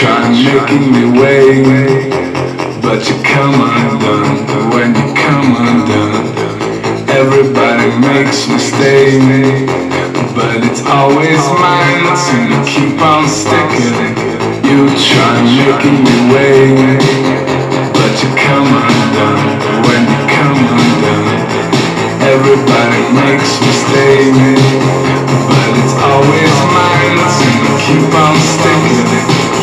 try making me wait, but you come undone. When you come undone, everybody makes mistakes, but it's always mine. So you keep on sticking. You try making me wait, but you come undone. When you come undone, everybody makes mistakes, but it's always mine. So you keep on sticking.